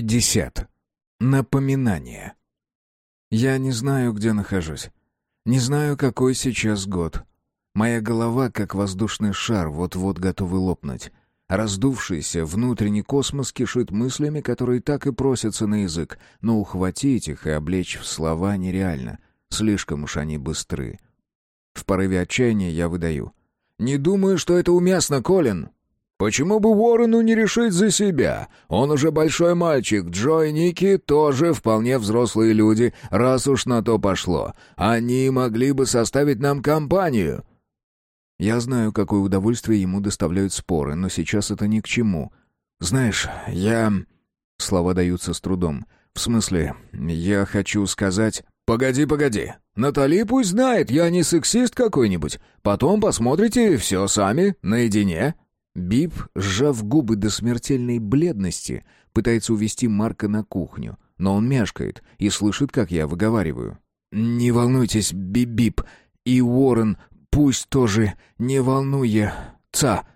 50. Напоминание. Я не знаю, где нахожусь. Не знаю, какой сейчас год. Моя голова, как воздушный шар, вот-вот готовый лопнуть. Раздувшийся внутренний космос кишит мыслями, которые так и просятся на язык, но ухватить их и облечь в слова нереально. Слишком уж они быстры. В порыве отчаяния я выдаю. «Не думаю, что это уместно, Колин!» Почему бы Уоррену не решить за себя? Он уже большой мальчик, Джо и Ники тоже вполне взрослые люди, раз уж на то пошло. Они могли бы составить нам компанию». Я знаю, какое удовольствие ему доставляют споры, но сейчас это ни к чему. Знаешь, я... Слова даются с трудом. В смысле, я хочу сказать... «Погоди, погоди. Натали пусть знает, я не сексист какой-нибудь. Потом посмотрите все сами, наедине». Бип, сжав губы до смертельной бледности, пытается увести Марка на кухню, но он мешкает и слышит, как я выговариваю. «Не волнуйтесь, Бип-Бип, и Уоррен пусть тоже не волнуется.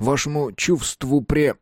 Вашему чувству пре...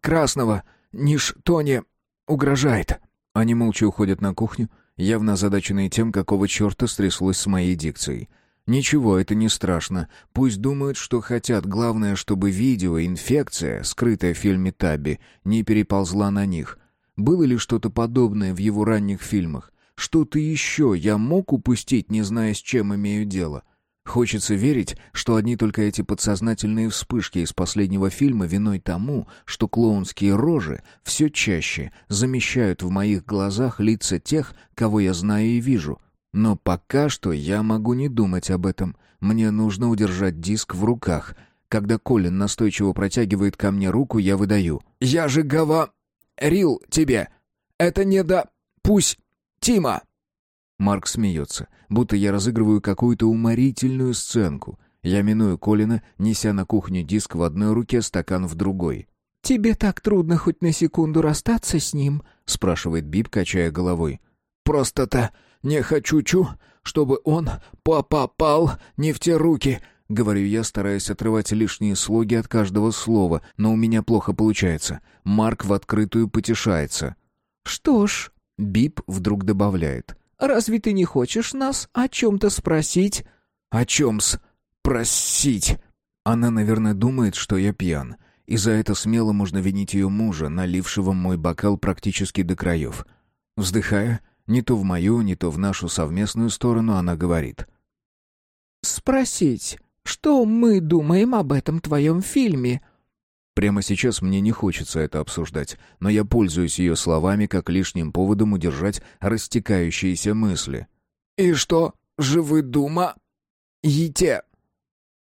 красного ничто не угрожает». Они молча уходят на кухню, явно озадаченные тем, какого черта стряслось с моей дикцией. Ничего, это не страшно. Пусть думают, что хотят. Главное, чтобы видео, инфекция, скрытая в фильме Таби, не переползла на них. Было ли что-то подобное в его ранних фильмах? Что-то еще я мог упустить, не зная, с чем имею дело? Хочется верить, что одни только эти подсознательные вспышки из последнего фильма виной тому, что клоунские рожи все чаще замещают в моих глазах лица тех, кого я знаю и вижу — но пока что я могу не думать об этом. Мне нужно удержать диск в руках. Когда Колин настойчиво протягивает ко мне руку, я выдаю. «Я же гова... Рил тебе! Это не да... Пусть... Тима!» Марк смеется, будто я разыгрываю какую-то уморительную сценку. Я миную Колина, неся на кухню диск в одной руке, стакан в другой. «Тебе так трудно хоть на секунду расстаться с ним?» — спрашивает Бип, качая головой. «Просто-то не хочу-чу, чтобы он попал не в те руки», — говорю я, стараясь отрывать лишние слоги от каждого слова, но у меня плохо получается. Марк в открытую потешается. «Что ж», — Бип вдруг добавляет. «Разве ты не хочешь нас о чем-то спросить?» «О чем-с? Просить?» Она, наверное, думает, что я пьян. И за это смело можно винить ее мужа, налившего мой бокал практически до краев. Вздыхая, не то в мою, не то в нашу совместную сторону она говорит. «Спросить, что мы думаем об этом твоем фильме?» Прямо сейчас мне не хочется это обсуждать, но я пользуюсь ее словами как лишним поводом удержать растекающиеся мысли. «И что же вы дума? Ете?»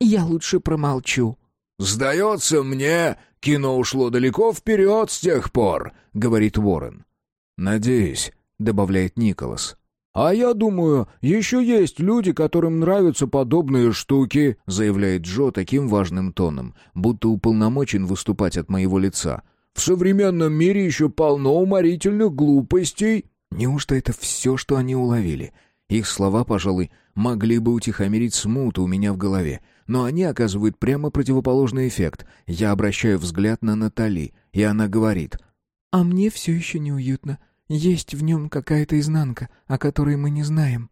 «Я лучше промолчу». «Сдается мне, кино ушло далеко вперед с тех пор», — говорит Уоррен. «Надеюсь, — добавляет Николас. «А я думаю, еще есть люди, которым нравятся подобные штуки», — заявляет Джо таким важным тоном, будто уполномочен выступать от моего лица. «В современном мире еще полно уморительных глупостей». Неужто это все, что они уловили? Их слова, пожалуй, могли бы утихомирить смуту у меня в голове, но они оказывают прямо противоположный эффект. Я обращаю взгляд на Натали, и она говорит. «А мне все еще неуютно. Есть в нем какая-то изнанка, о которой мы не знаем».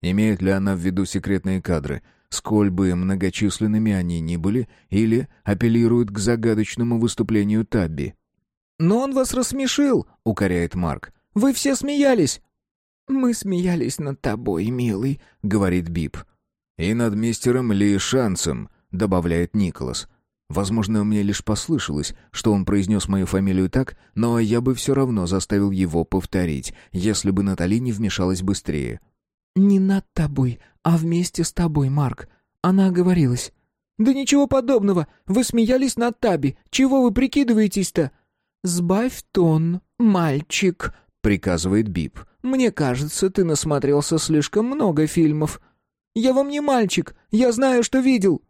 Имеет ли она в виду секретные кадры, сколь бы многочисленными они ни были, или апеллируют к загадочному выступлению Табби? «Но он вас рассмешил», — укоряет Марк. «Вы все смеялись». «Мы смеялись над тобой, милый», — говорит Бип. «И над мистером Ли Шансом», — добавляет Николас. Возможно, мне лишь послышалось, что он произнес мою фамилию так, но я бы все равно заставил его повторить, если бы Натали не вмешалась быстрее. «Не над тобой, а вместе с тобой, Марк. Она оговорилась». «Да ничего подобного. Вы смеялись над Таби. Чего вы прикидываетесь-то?» «Сбавь тон, мальчик», — приказывает Бип. «Мне кажется, ты насмотрелся слишком много фильмов». «Я вам не мальчик. Я знаю, что видел».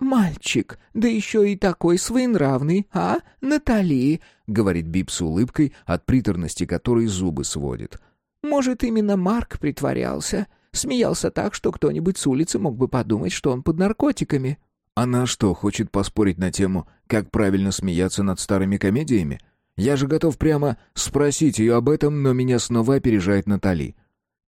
«Мальчик, да еще и такой своенравный, а, Натали?» — говорит Бип с улыбкой, от приторности которой зубы сводит. «Может, именно Марк притворялся? Смеялся так, что кто-нибудь с улицы мог бы подумать, что он под наркотиками». «Она что, хочет поспорить на тему, как правильно смеяться над старыми комедиями? Я же готов прямо спросить ее об этом, но меня снова опережает Натали.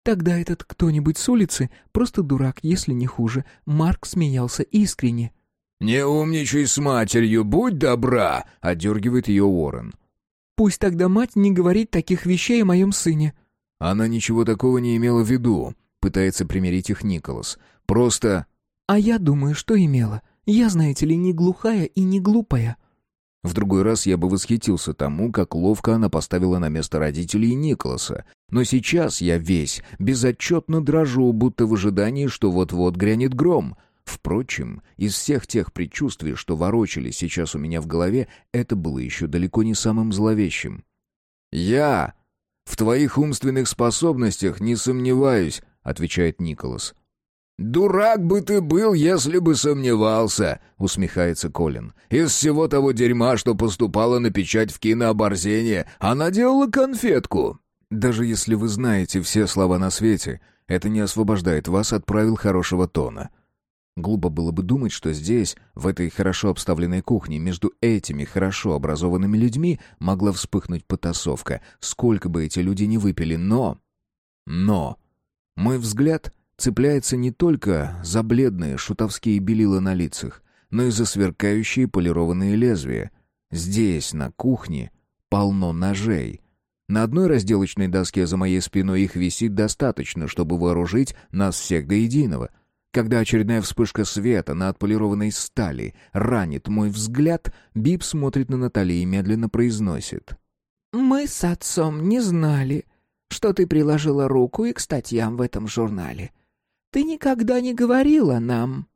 «Тогда этот кто-нибудь с улицы просто дурак, если не хуже». Марк смеялся искренне. «Не умничай с матерью, будь добра!» — отдергивает ее Уоррен. «Пусть тогда мать не говорит таких вещей о моем сыне». Она ничего такого не имела в виду, пытается примирить их Николас. Просто... «А я думаю, что имела. Я, знаете ли, не глухая и не глупая». В другой раз я бы восхитился тому, как ловко она поставила на место родителей Николаса. Но сейчас я весь безотчетно дрожу, будто в ожидании, что вот-вот грянет гром. Впрочем, из всех тех предчувствий, что ворочались сейчас у меня в голове, это было еще далеко не самым зловещим. «Я в твоих умственных способностях не сомневаюсь», — отвечает Николас. «Дурак бы ты был, если бы сомневался», — усмехается Колин. «Из всего того дерьма, что поступало на печать в кинооборзение, она делала конфетку». «Даже если вы знаете все слова на свете, это не освобождает вас от правил хорошего тона». Глупо было бы думать, что здесь, в этой хорошо обставленной кухне, между этими хорошо образованными людьми могла вспыхнуть потасовка, сколько бы эти люди не выпили, но... Но... Мой взгляд цепляется не только за бледные шутовские белила на лицах, но и за сверкающие полированные лезвия. Здесь, на кухне, полно ножей. На одной разделочной доске за моей спиной их висит достаточно, чтобы вооружить нас всех до единого. Когда очередная вспышка света на отполированной стали ранит мой взгляд, Бип смотрит на Натали и медленно произносит. «Мы с отцом не знали, что ты приложила руку и к статьям в этом журнале. Ты никогда не говорила нам».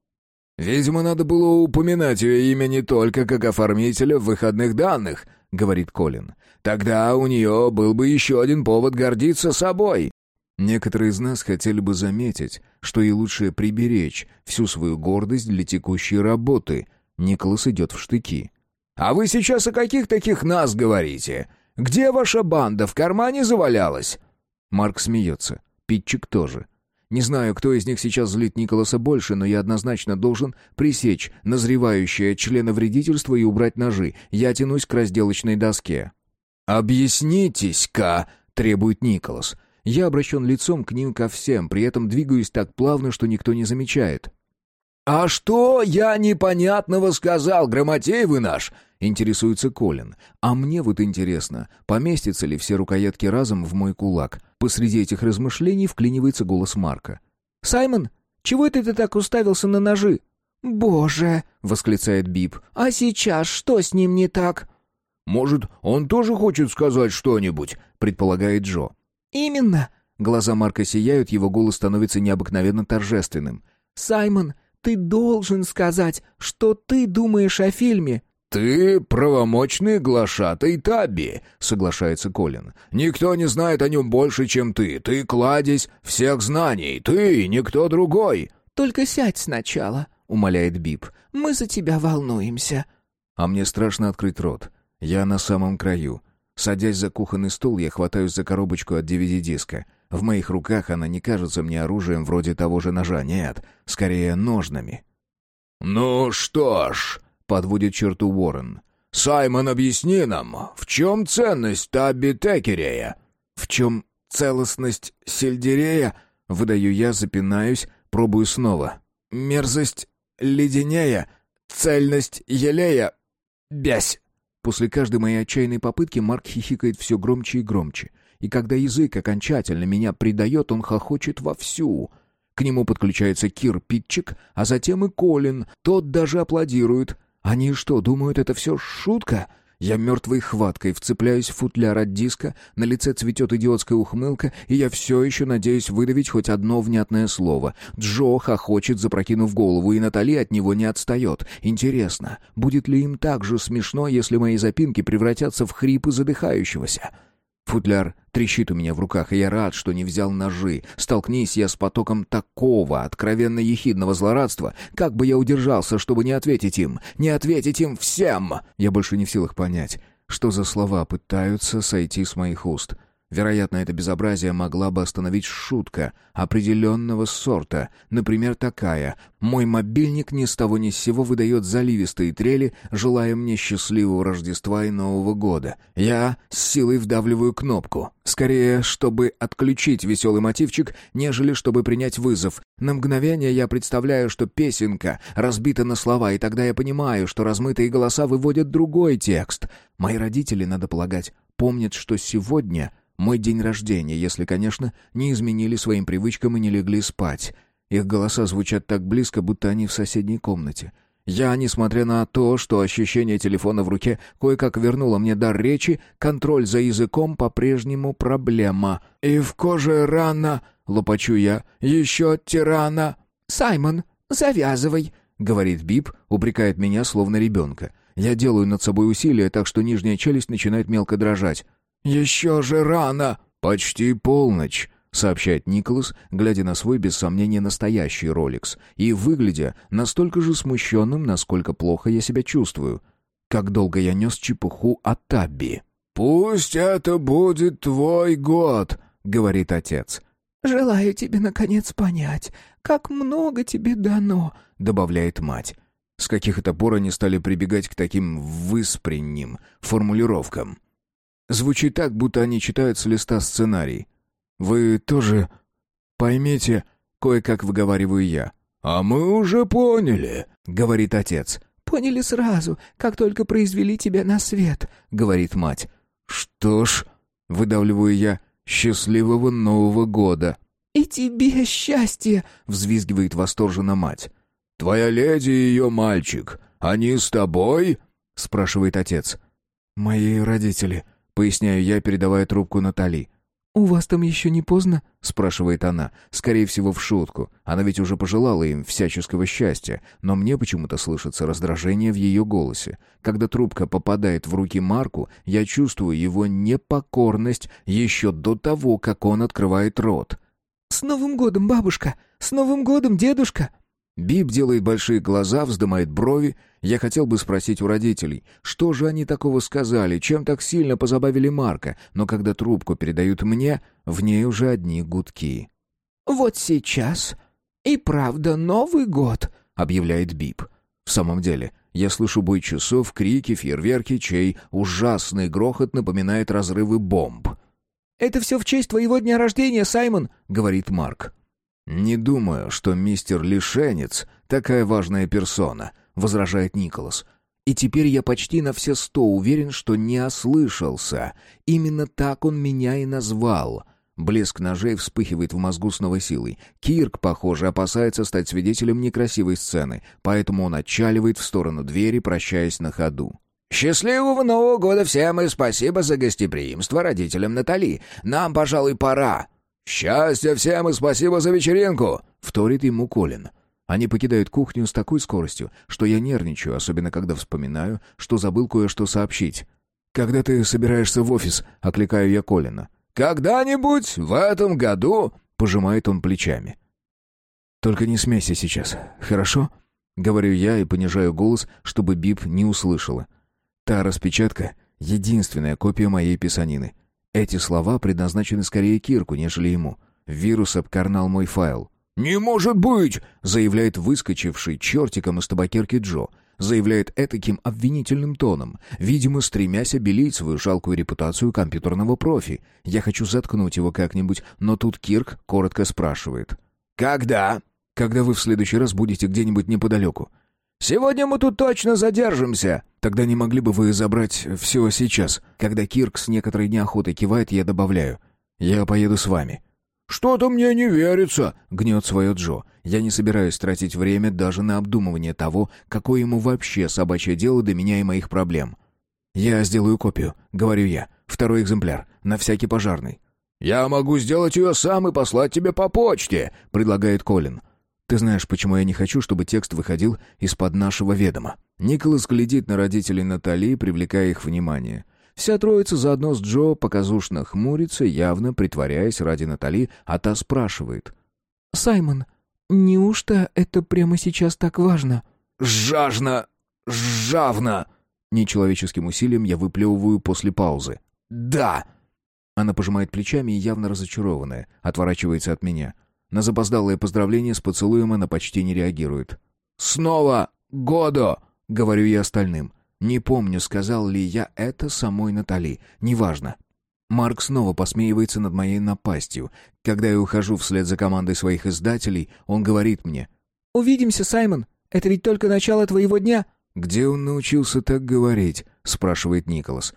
«Видимо, надо было упоминать ее имя не только как оформителя выходных данных», — говорит Колин. «Тогда у нее был бы еще один повод гордиться собой». Некоторые из нас хотели бы заметить, что ей лучше приберечь всю свою гордость для текущей работы. Николас идет в штыки. «А вы сейчас о каких таких нас говорите? Где ваша банда? В кармане завалялась?» Марк смеется. Питчик тоже. Не знаю, кто из них сейчас злит Николаса больше, но я однозначно должен пресечь назревающее членовредительство и убрать ножи. Я тянусь к разделочной доске. «Объяснитесь-ка!» — требует Николас. Я обращен лицом к ним ко всем, при этом двигаюсь так плавно, что никто не замечает. «А что я непонятного сказал, Грамотей вы наш?» — интересуется Колин. «А мне вот интересно, поместятся ли все рукоятки разом в мой кулак?» Посреди этих размышлений вклинивается голос Марка. «Саймон, чего это ты так уставился на ножи?» «Боже!» — восклицает Бип. «А сейчас что с ним не так?» «Может, он тоже хочет сказать что-нибудь?» — предполагает Джо. «Именно!» Глаза Марка сияют, его голос становится необыкновенно торжественным. «Саймон, ты должен сказать, что ты думаешь о фильме». «Ты правомочный глашатай Табби», — соглашается Колин. «Никто не знает о нем больше, чем ты. Ты кладезь всех знаний. Ты, никто другой». «Только сядь сначала», — умоляет Бип. «Мы за тебя волнуемся». А мне страшно открыть рот. Я на самом краю. Садясь за кухонный стол, я хватаюсь за коробочку от DVD-диска. В моих руках она не кажется мне оружием вроде того же ножа, нет, скорее ножнами. «Ну что ж», — подводит черту Уоррен, — «Саймон, объясни нам, в чем ценность Табби Текерея?» «В чем целостность сельдерея?» — выдаю я, запинаюсь, пробую снова. «Мерзость леденея, цельность елея, бязь!» После каждой моей отчаянной попытки Марк хихикает все громче и громче. И когда язык окончательно меня предает, он хохочет вовсю. К нему подключается Кир Питчик, а затем и Колин. Тот даже аплодирует. Они что, думают, это все шутка? Я мертвой хваткой вцепляюсь в футляр от диска, на лице цветет идиотская ухмылка, и я все еще надеюсь выдавить хоть одно внятное слово. Джо хохочет, запрокинув голову, и Натали от него не отстает. Интересно, будет ли им так же смешно, если мои запинки превратятся в хрипы задыхающегося?» Футляр трещит у меня в руках, и я рад, что не взял ножи. Столкнись я с потоком такого откровенно ехидного злорадства, как бы я удержался, чтобы не ответить им, не ответить им всем. Я больше не в силах понять, что за слова пытаются сойти с моих уст. Вероятно, это безобразие могла бы остановить шутка определенного сорта, например, такая. Мой мобильник ни с того ни с сего выдает заливистые трели, желая мне счастливого Рождества и Нового года. Я с силой вдавливаю кнопку. Скорее, чтобы отключить веселый мотивчик, нежели чтобы принять вызов. На мгновение я представляю, что песенка разбита на слова, и тогда я понимаю, что размытые голоса выводят другой текст. Мои родители, надо полагать, помнят, что сегодня мой день рождения, если, конечно, не изменили своим привычкам и не легли спать. Их голоса звучат так близко, будто они в соседней комнате. Я, несмотря на то, что ощущение телефона в руке кое-как вернуло мне дар речи, контроль за языком по-прежнему проблема. «И в коже рана!» — лопачу я. «Еще тирана!» «Саймон, завязывай!» — говорит Бип, упрекает меня, словно ребенка. Я делаю над собой усилия, так что нижняя челюсть начинает мелко дрожать. «Еще же рано!» «Почти полночь», — сообщает Николас, глядя на свой, без сомнения, настоящий Ролекс, и выглядя настолько же смущенным, насколько плохо я себя чувствую. Как долго я нес чепуху о Табби. «Пусть это будет твой год», — говорит отец. «Желаю тебе, наконец, понять, как много тебе дано», — добавляет мать. С каких это пор они стали прибегать к таким выспренним формулировкам? Звучит так, будто они читают с листа сценарий. «Вы тоже поймите...» — кое-как выговариваю я. «А мы уже поняли», — говорит отец. «Поняли сразу, как только произвели тебя на свет», — говорит мать. «Что ж», — выдавливаю я, — «счастливого Нового года». «И тебе счастье!» — взвизгивает восторженно мать. «Твоя леди и ее мальчик, они с тобой?» — спрашивает отец. «Мои родители», Поясняю я, передавая трубку Натали. «У вас там еще не поздно?» — спрашивает она. Скорее всего, в шутку. Она ведь уже пожелала им всяческого счастья, но мне почему-то слышится раздражение в ее голосе. Когда трубка попадает в руки Марку, я чувствую его непокорность еще до того, как он открывает рот. «С Новым годом, бабушка! С Новым годом, дедушка!» Бип делает большие глаза, вздымает брови. Я хотел бы спросить у родителей, что же они такого сказали, чем так сильно позабавили Марка, но когда трубку передают мне, в ней уже одни гудки. «Вот сейчас и правда Новый год», — объявляет Бип. В самом деле, я слышу бой часов, крики, фейерверки, чей ужасный грохот напоминает разрывы бомб. «Это все в честь твоего дня рождения, Саймон», — говорит Марк. «Не думаю, что мистер Лишенец такая важная персона», — возражает Николас. «И теперь я почти на все сто уверен, что не ослышался. Именно так он меня и назвал». Блеск ножей вспыхивает в мозгу с новой силой. Кирк, похоже, опасается стать свидетелем некрасивой сцены, поэтому он отчаливает в сторону двери, прощаясь на ходу. «Счастливого Нового года всем и спасибо за гостеприимство родителям Натали. Нам, пожалуй, пора». «Счастья всем и спасибо за вечеринку!» — вторит ему Колин. Они покидают кухню с такой скоростью, что я нервничаю, особенно когда вспоминаю, что забыл кое-что сообщить. «Когда ты собираешься в офис?» — окликаю я Колина. «Когда-нибудь в этом году...» — пожимает он плечами. «Только не смейся сейчас, хорошо?» — говорю я и понижаю голос, чтобы Бип не услышала. «Та распечатка — единственная копия моей писанины. Эти слова предназначены скорее Кирку, нежели ему. Вирус обкарнал мой файл. «Не может быть!» — заявляет выскочивший чертиком из табакерки Джо. Заявляет этаким обвинительным тоном, видимо, стремясь обелить свою жалкую репутацию компьютерного профи. Я хочу заткнуть его как-нибудь, но тут Кирк коротко спрашивает. «Когда?» «Когда вы в следующий раз будете где-нибудь неподалеку?» «Сегодня мы тут точно задержимся!» «Тогда не могли бы вы забрать все сейчас?» Когда Кирк с некоторой неохотой кивает, я добавляю. «Я поеду с вами». «Что-то мне не верится», — гнет свое Джо. «Я не собираюсь тратить время даже на обдумывание того, какое ему вообще собачье дело до меня и моих проблем». «Я сделаю копию», — говорю я. «Второй экземпляр, на всякий пожарный». «Я могу сделать ее сам и послать тебе по почте», — предлагает Колин. Ты знаешь, почему я не хочу, чтобы текст выходил из-под нашего ведома?» Николас глядит на родителей Натали, привлекая их внимание. Вся троица заодно с Джо показушно хмурится, явно притворяясь ради Натали, а та спрашивает. «Саймон, неужто это прямо сейчас так важно?» «Жажно! Жавно!» Нечеловеческим усилием я выплевываю после паузы. «Да!» Она пожимает плечами и явно разочарованная, отворачивается от меня. На запоздалое поздравление с поцелуем она почти не реагирует. «Снова году!» — говорю я остальным. Не помню, сказал ли я это самой Натали. Неважно. Марк снова посмеивается над моей напастью. Когда я ухожу вслед за командой своих издателей, он говорит мне. «Увидимся, Саймон. Это ведь только начало твоего дня». «Где он научился так говорить?» — спрашивает Николас.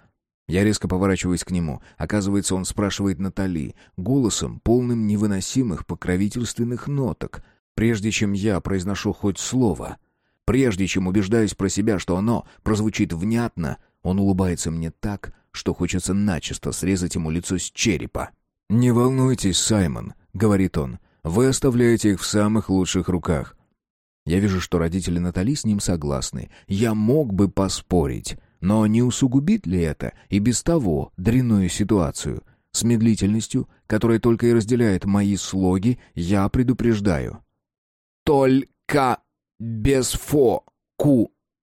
Я резко поворачиваюсь к нему. Оказывается, он спрашивает Натали, голосом, полным невыносимых покровительственных ноток, прежде чем я произношу хоть слово. Прежде чем убеждаюсь про себя, что оно прозвучит внятно, он улыбается мне так, что хочется начисто срезать ему лицо с черепа. «Не волнуйтесь, Саймон», — говорит он, — «вы оставляете их в самых лучших руках». Я вижу, что родители Натали с ним согласны. Я мог бы поспорить. Но не усугубит ли это и без того дрянную ситуацию? С медлительностью, которая только и разделяет мои слоги, я предупреждаю. «Только без фо ку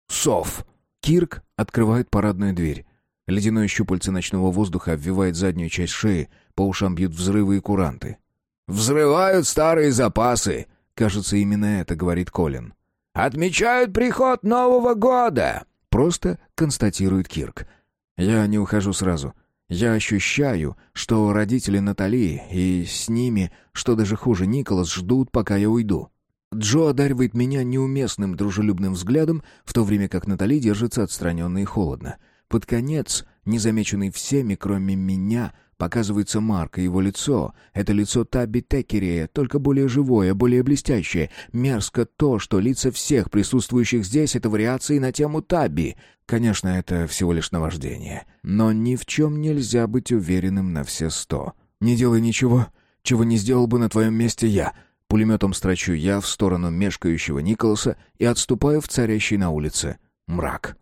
сов». Кирк открывает парадную дверь. Ледяное щупальце ночного воздуха обвивает заднюю часть шеи, по ушам бьют взрывы и куранты. «Взрывают старые запасы!» Кажется, именно это говорит Колин. «Отмечают приход Нового года!» Просто констатирует Кирк. Я не ухожу сразу. Я ощущаю, что родители Натали и с ними, что даже хуже, Николас, ждут, пока я уйду. Джо одаривает меня неуместным дружелюбным взглядом, в то время как Натали держится отстраненно и холодно. Под конец, незамеченный всеми, кроме меня, Показывается Марк и его лицо. Это лицо Табби Теккерея, только более живое, более блестящее. Мерзко то, что лица всех присутствующих здесь — это вариации на тему Табби. Конечно, это всего лишь наваждение. Но ни в чем нельзя быть уверенным на все сто. «Не делай ничего, чего не сделал бы на твоем месте я», Пулеметом строчу я в сторону мешкающего Николаса и отступаю в царящий на улице мрак.